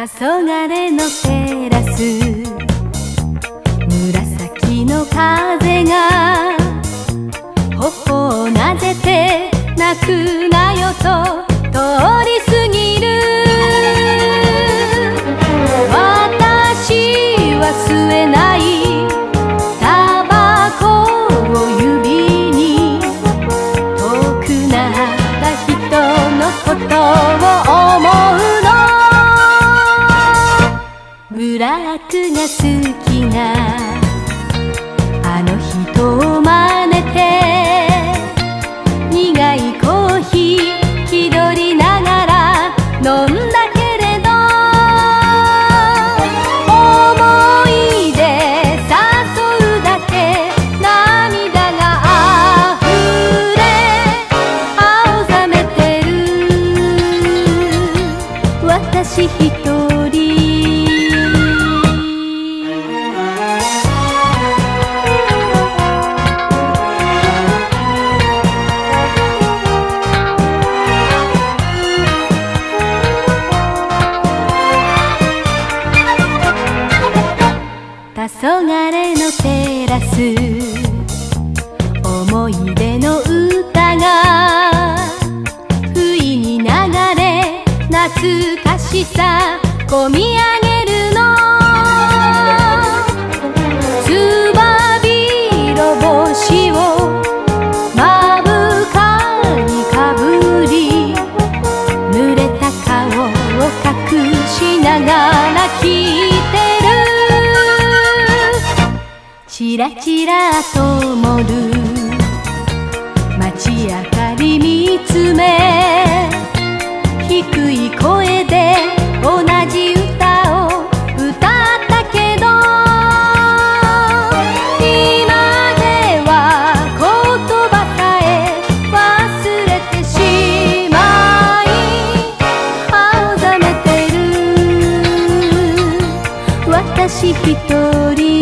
黄昏のテラス。紫の風が頬をなでて泣くなよと通り過ぎる。私は末ブラックが好きなあの人を真似て苦いコーヒー気取りながら飲んだけれど思い出誘うだけ涙が溢れ青ざめてる。私一人黄昏のテラス。思い出の歌が不意に流れ懐かしさ込み上げちらちらともる。街明かり見つめ低い声で同じ歌を歌ったけど今では言葉さえ忘れてしまい青ざめてる。私一人